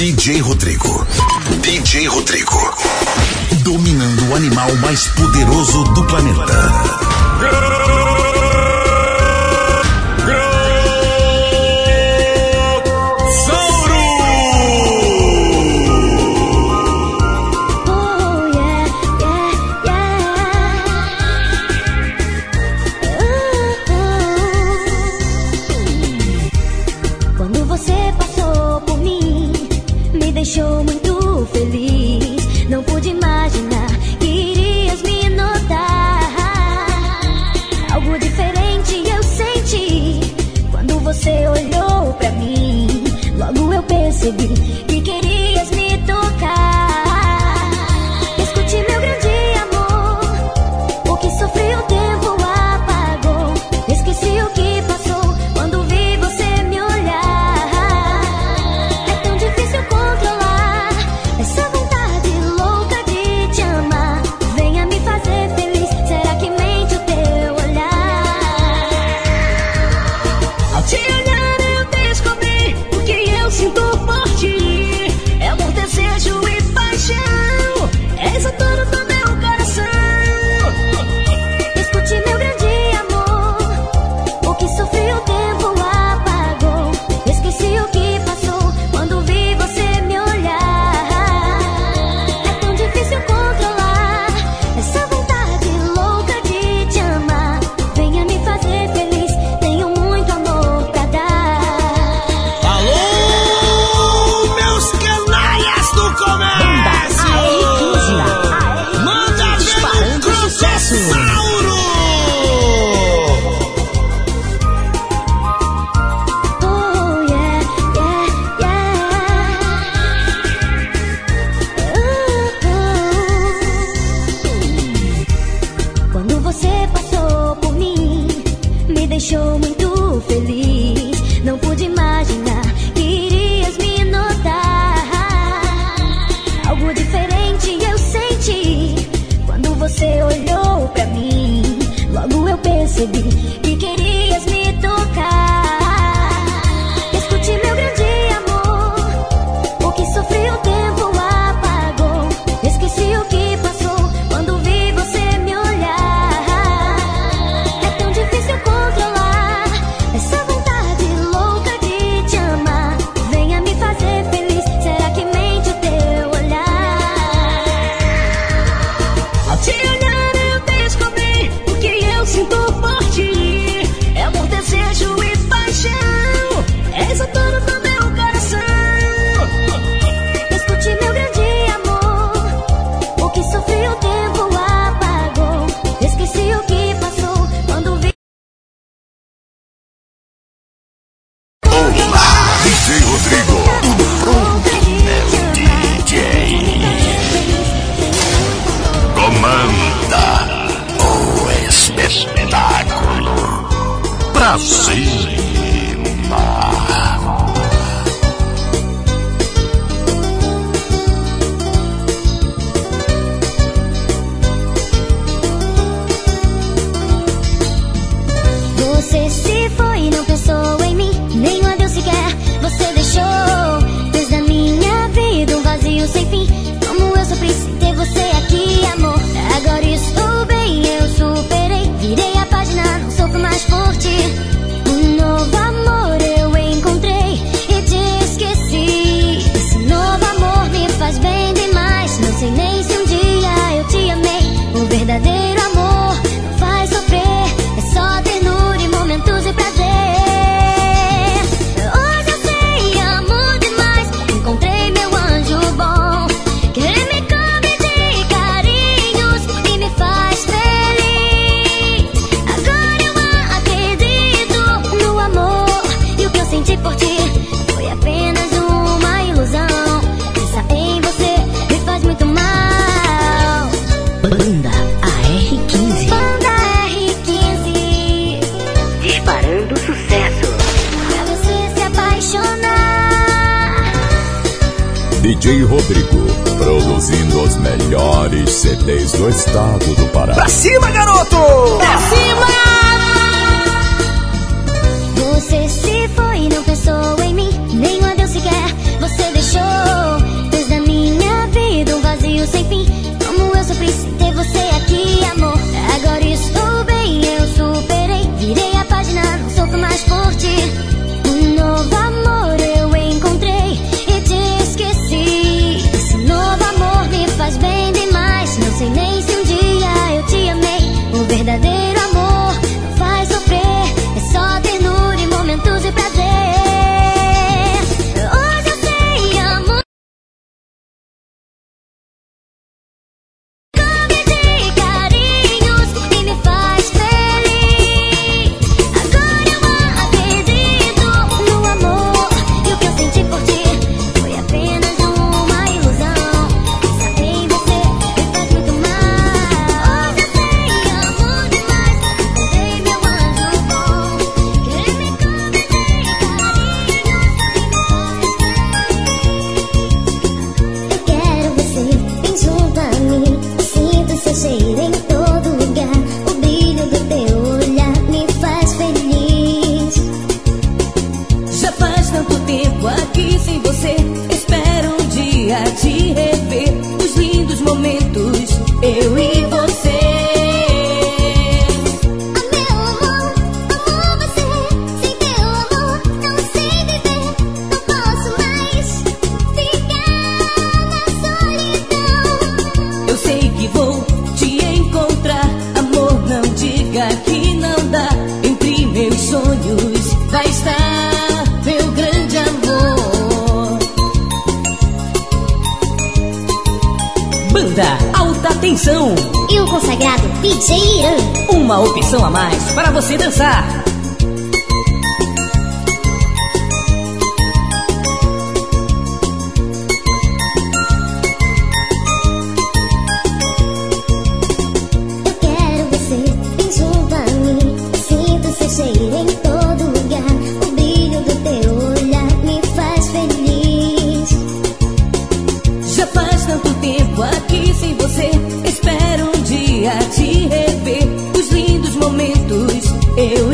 DJ Rodrigo. DJ Rodrigo. Dominando o animal mais poderoso do planeta. sedih DJ Rodrigo, produzindo os melhores CDs do estado do Pará. Pra cima, garoto! Pra cima! Você se foi e não pensou em mim, nem um adeus sequer você deixou. verdadeiro. Aqui sem você, espero um dia te rever. Os lindos momentos eu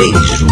beijo.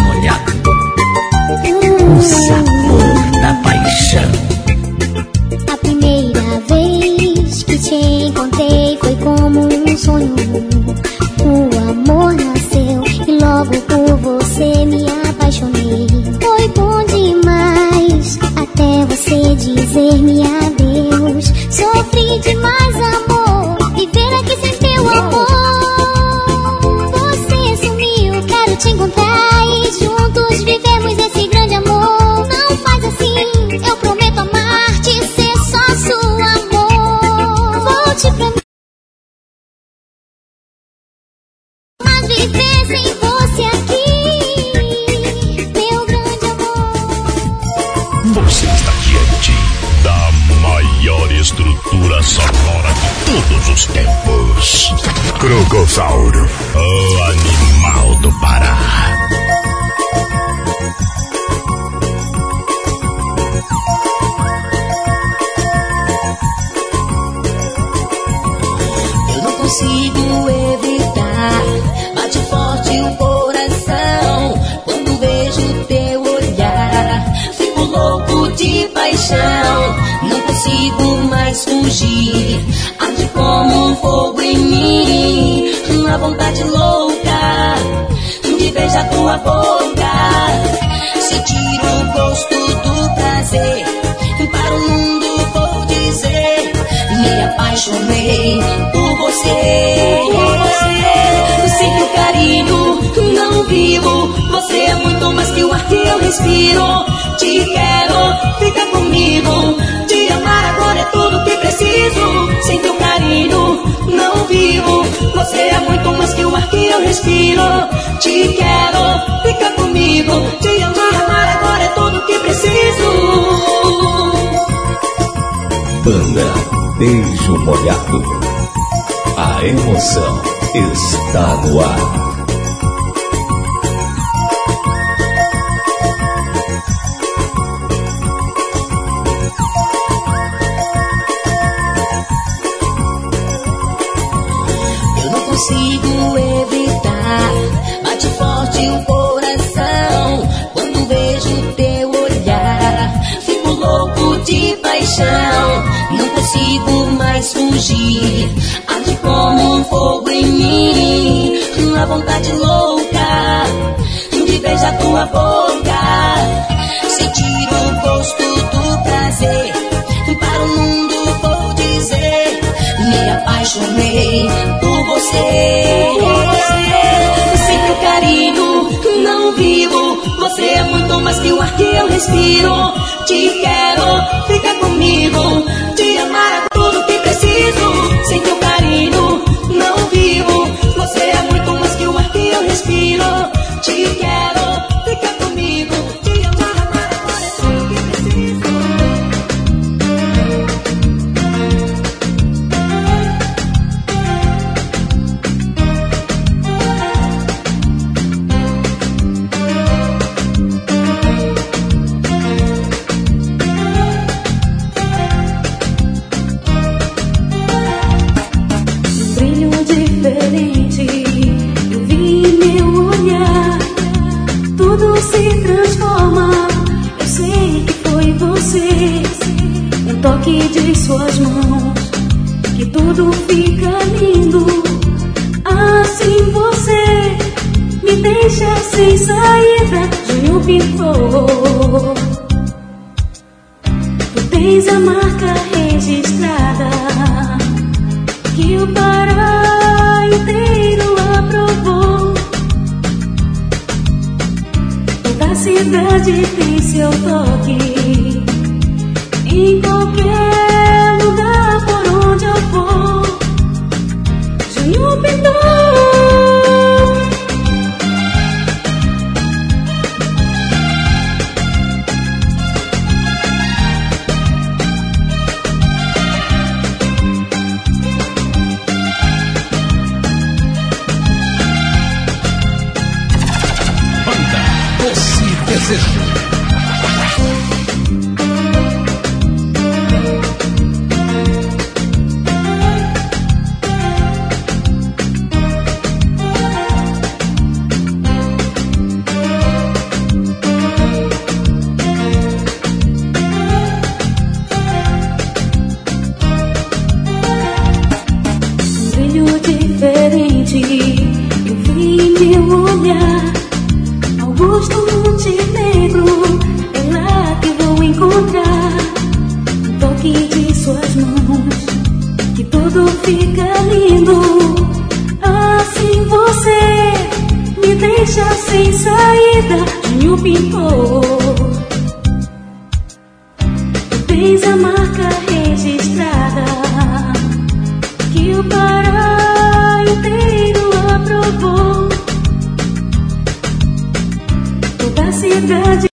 vivo. Você é muito mais que o ar que eu respiro. Te quero, fica comigo. Te amar agora é tudo que preciso. Sem teu carinho, não vivo. Você é muito mais que o ar que eu respiro. Te quero, fica comigo. Te amar, amar agora é tudo que preciso. Banda Beijo Molhado. A emoção está no ar. consigo mais fugir. Arde como um fogo em mim, uma vontade louca de beijar tua boca. Sentir o gosto do prazer, para o mundo vou dizer: me apaixonei por você. Sem o carinho, não vivo. Você é muito mais que o ar que eu respiro. Te quero, fica comigo. Te pintor. Tu tens a marca registrada que o Pará inteiro aprovou. Toda cidade tem seu toque em qualquer toque de suas mãos que tudo fica lindo. Assim você me deixa sem saída, Juninho pintor. Tens a marca registrada que o Pará inteiro aprovou. Toda a cidade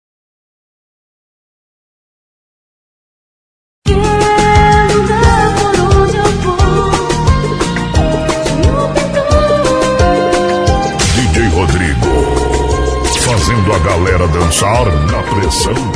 dançar na pressão.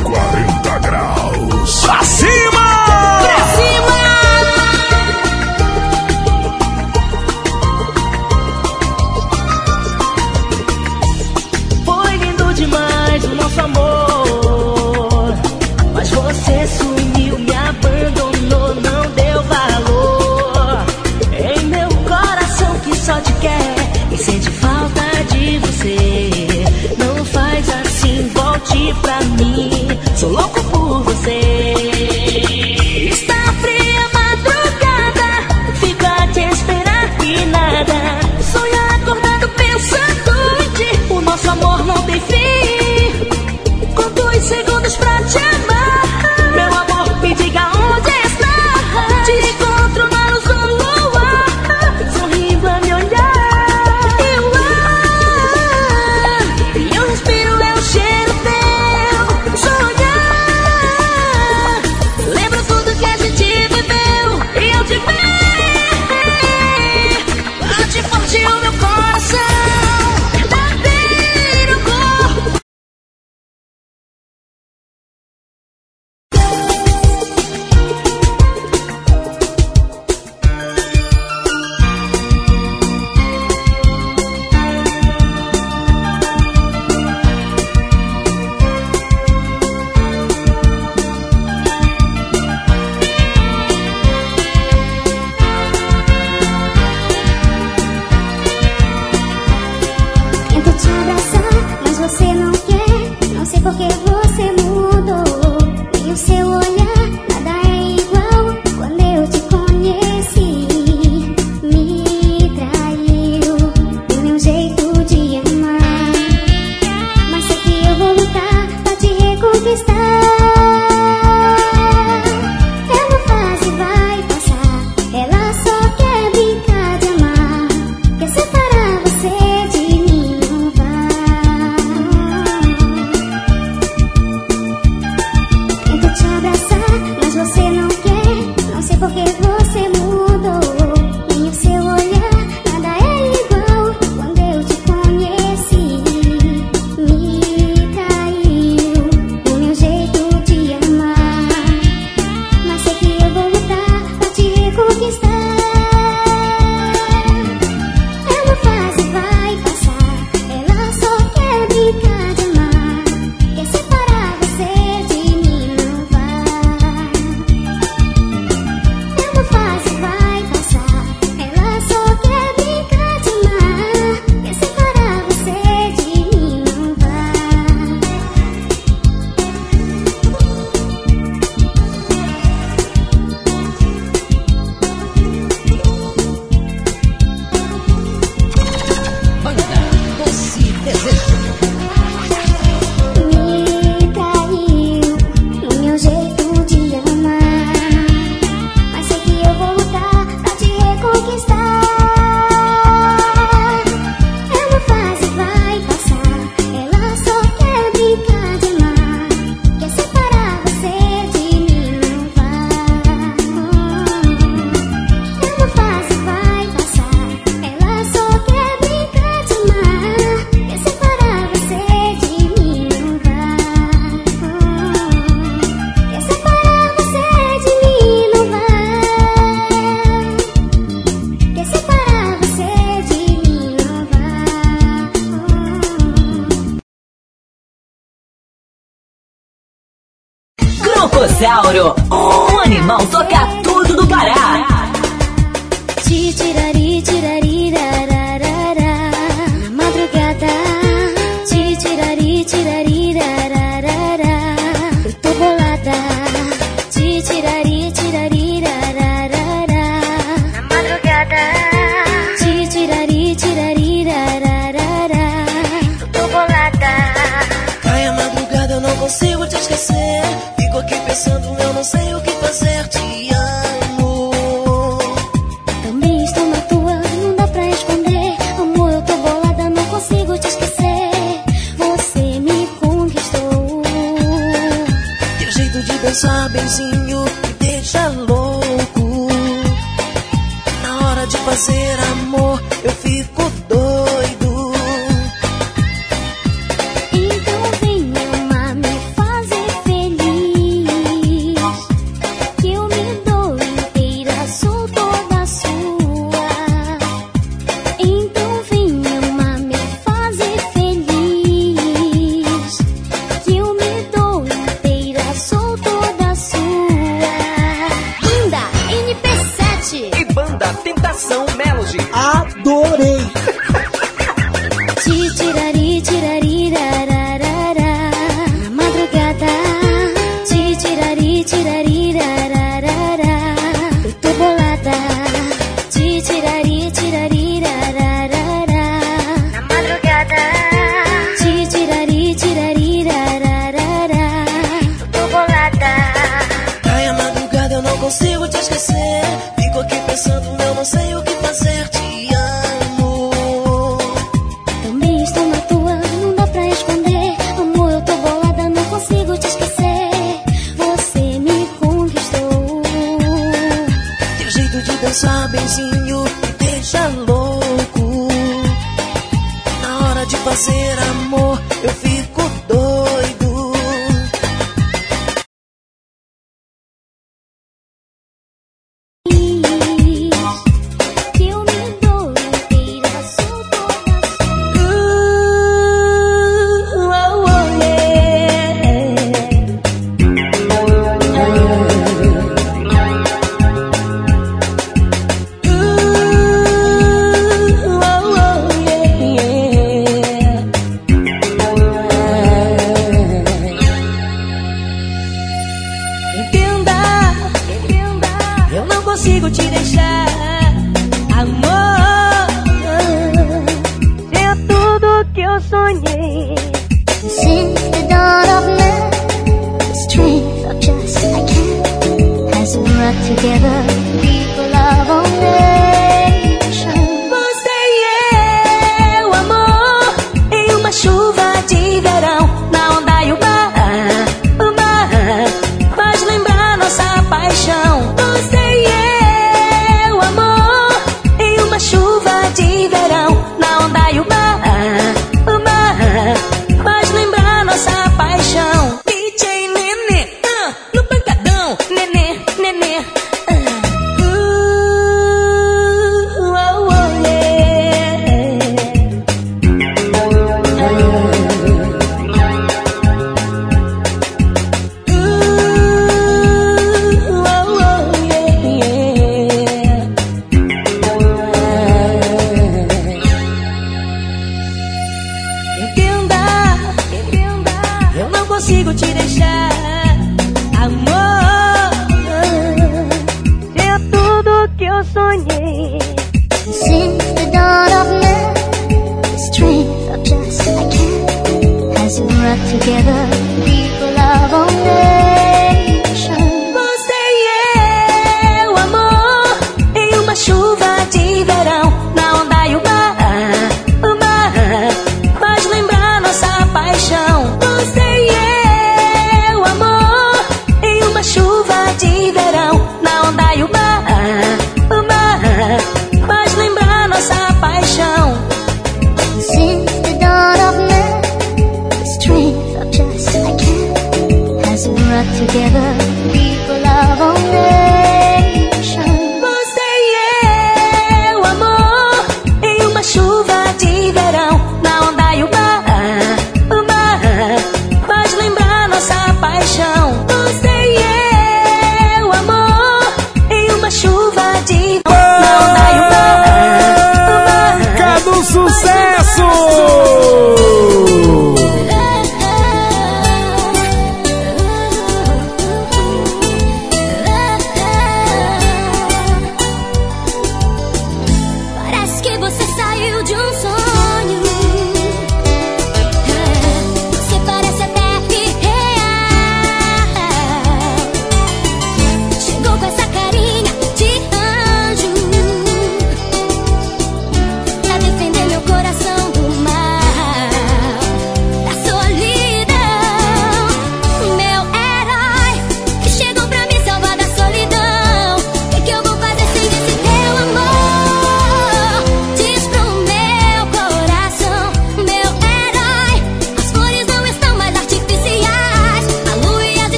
Teu jeito de dançar, benzinho, me deixa louco.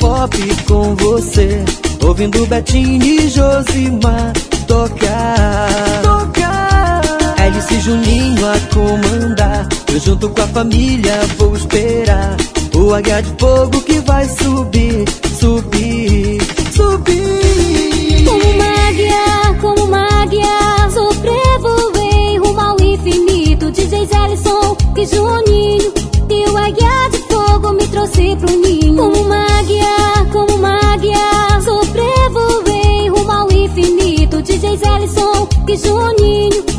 pop com você, ouvindo Betinho e Josimar tocar. Tocar. LC Juninho a comandar, eu junto com a família vou esperar. O H de fogo que vai subir, subir, subir. Como uma águia, como uma águia, sofrevo vem rumo ao infinito. DJ Zellison e Juninho, teu águia de fogo me trouxe pro ninho. Como uma Elisson e Juninho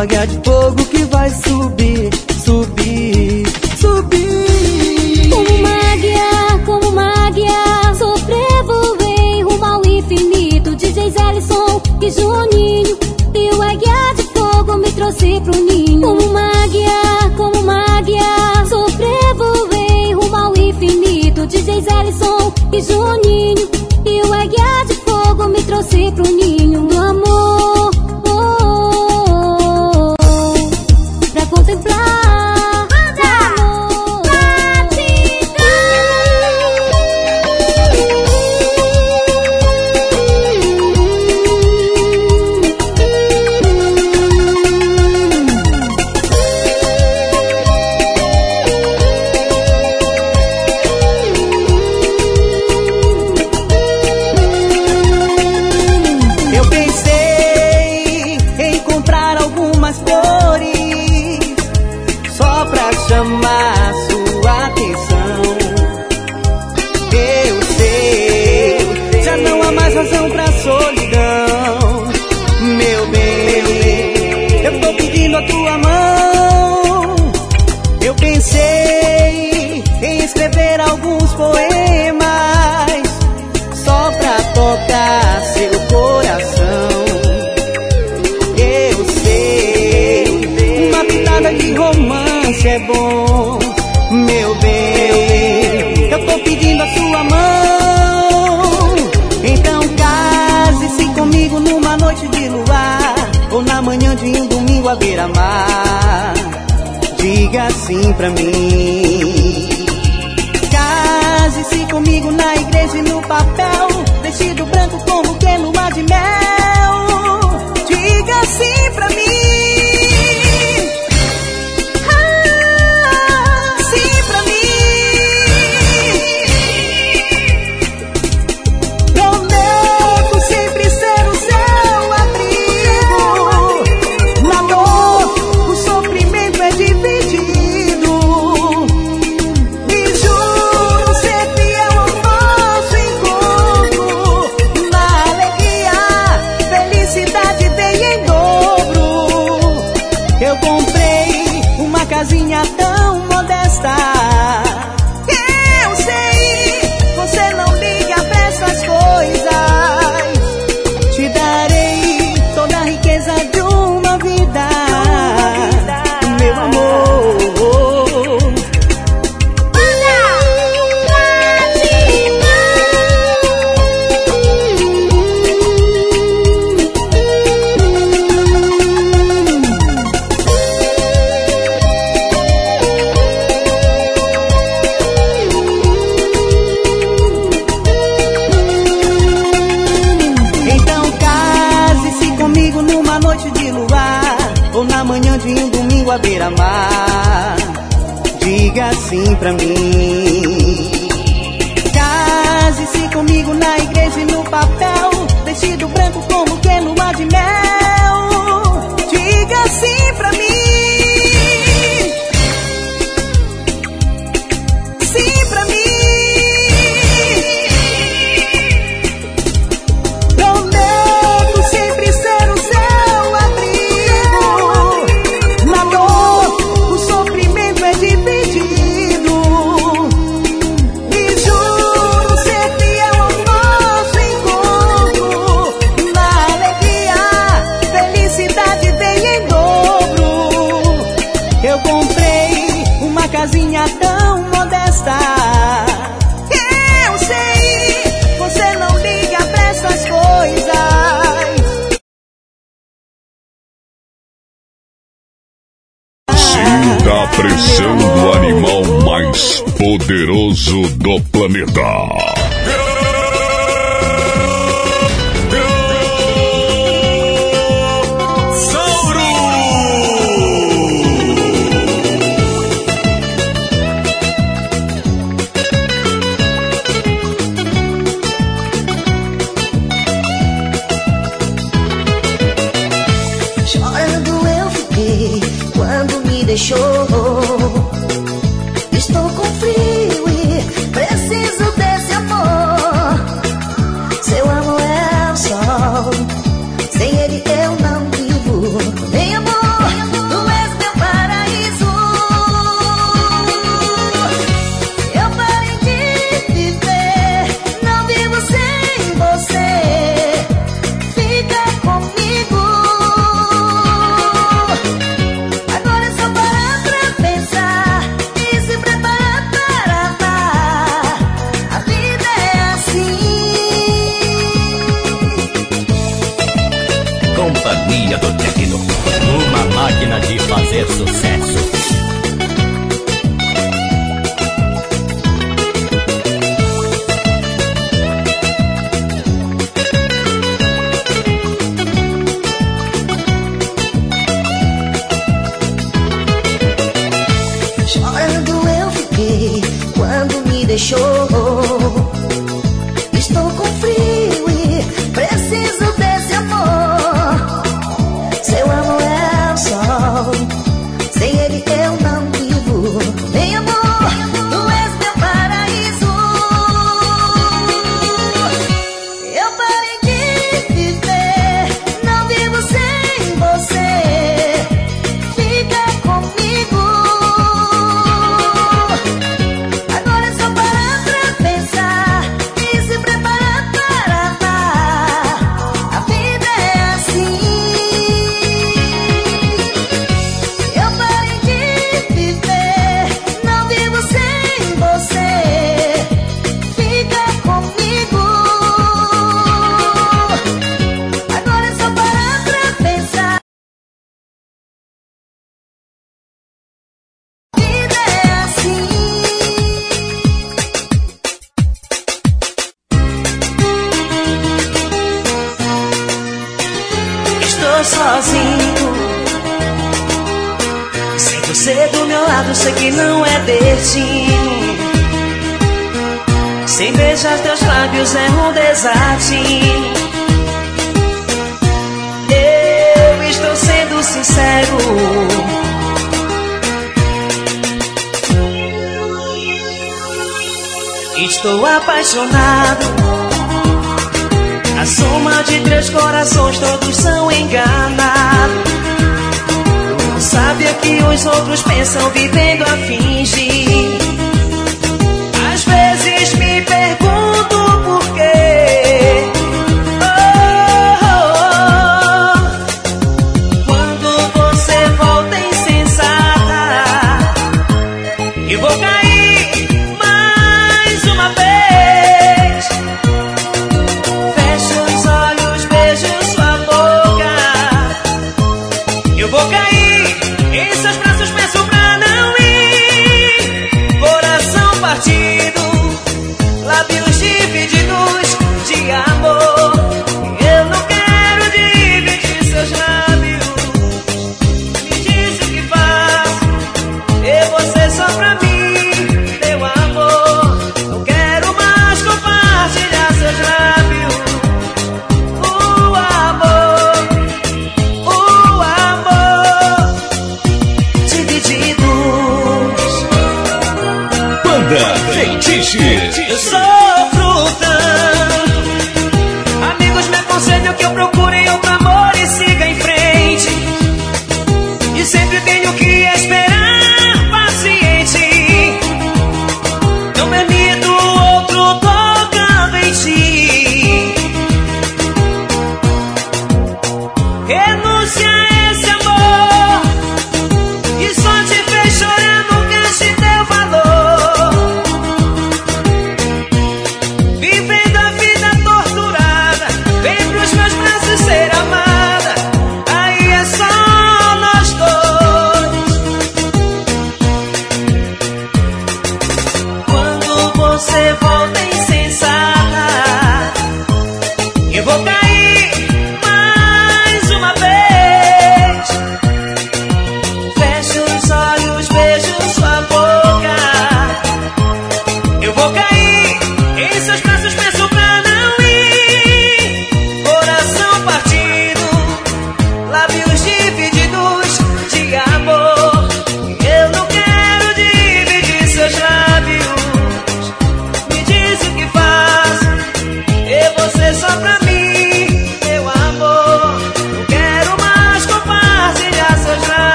O águia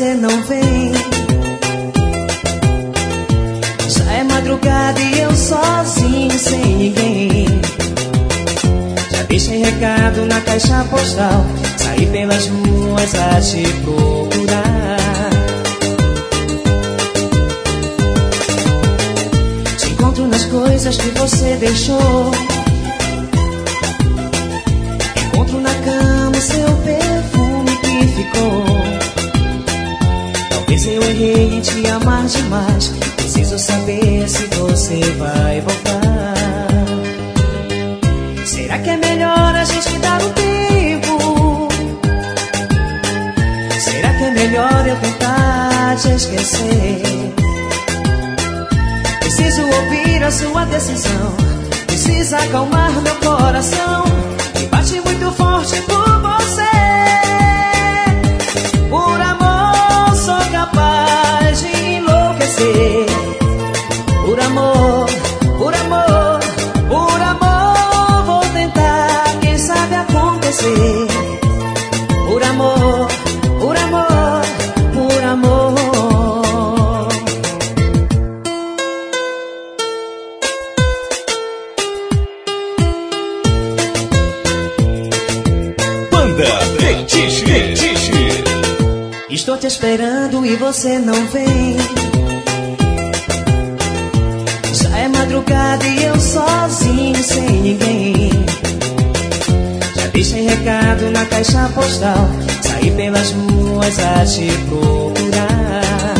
você não vê. você não vem. Já é madrugada e eu sozinho, sem ninguém. Já deixei recado na caixa postal. Saí pelas ruas a te procurar.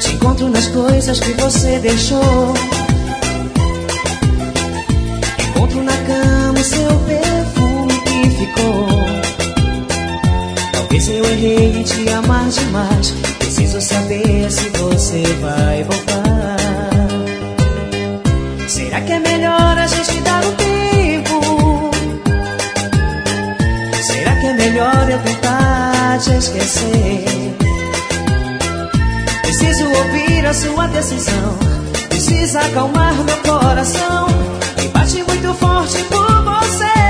Te encontro nas coisas que você deixou. Encontro na cama o seu perfume que ficou se eu errei e te amar demais. Preciso saber se você vai voltar. Será que é melhor a gente dar um tempo? Será que é melhor eu tentar te esquecer? Preciso ouvir a sua decisão. Precisa acalmar meu coração. E bate muito forte por você.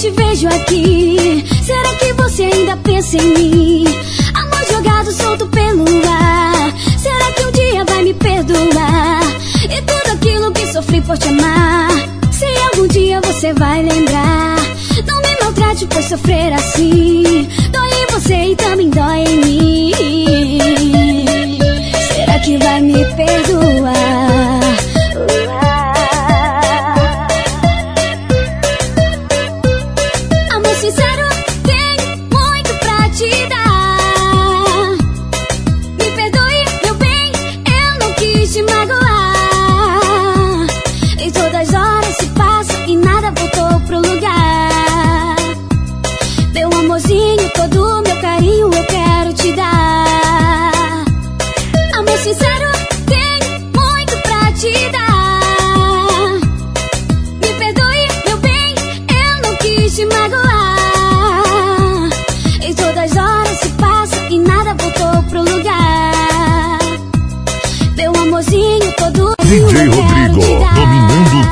te vejo aqui. Será que você ainda pensa em mim? Amor jogado solto pelo ar. Será que um dia vai me perdoar? E tudo aquilo que sofri por te amar. Se algum dia você vai lembrar. Não me maltrate por sofrer assim. Dói em você e também dói em mim. Será que vai me perdoar?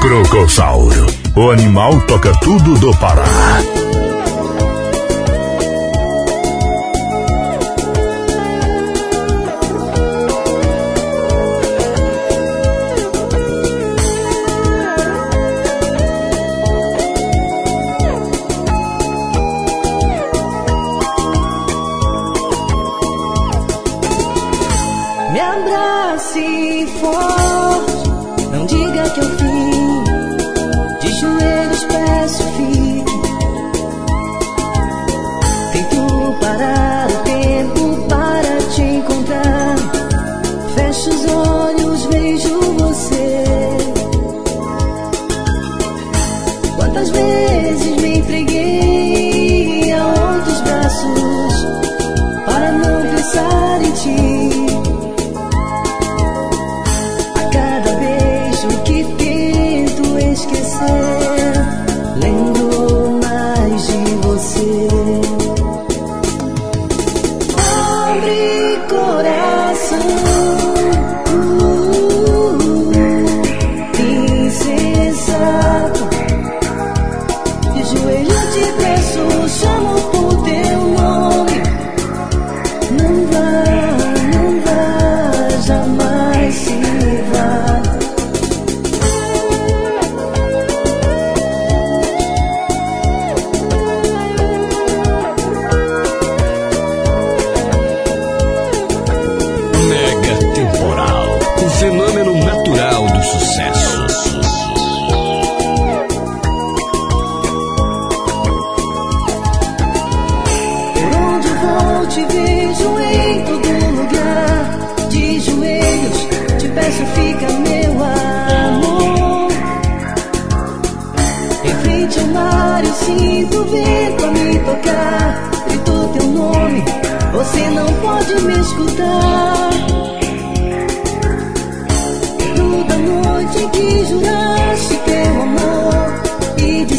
Crocossauro. O animal toca tudo do Pará.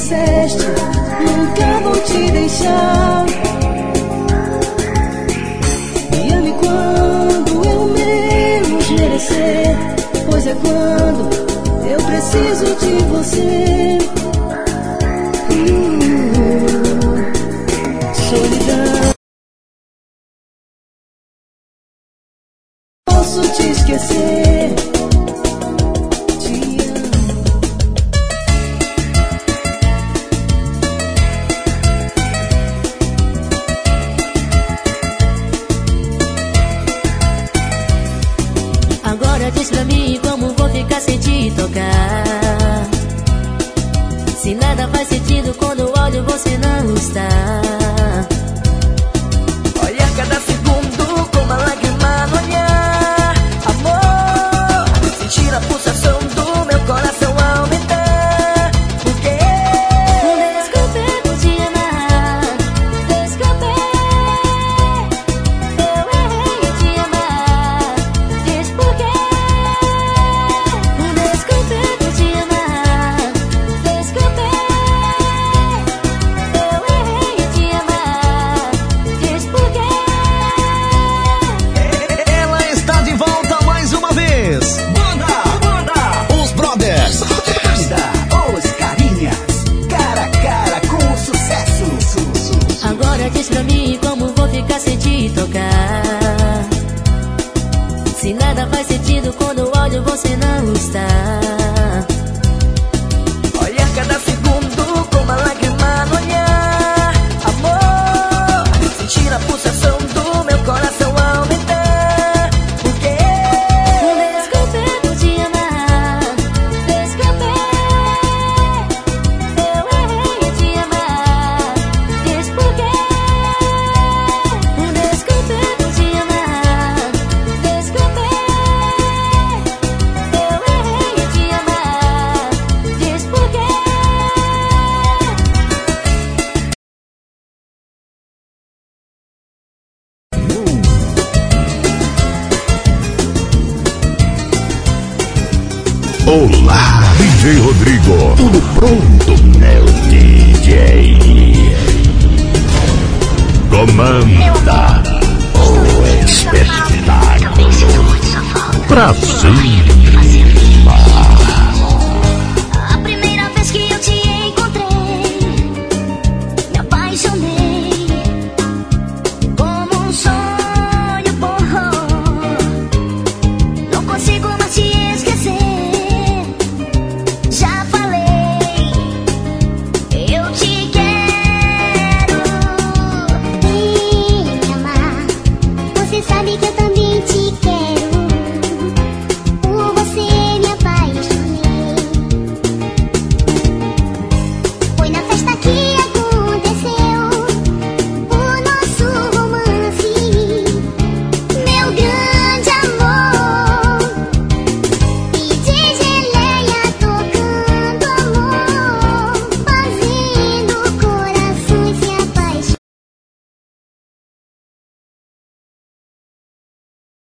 disseste, nunca vou te deixar. E ame quando eu menos merecer, pois é quando eu preciso de você.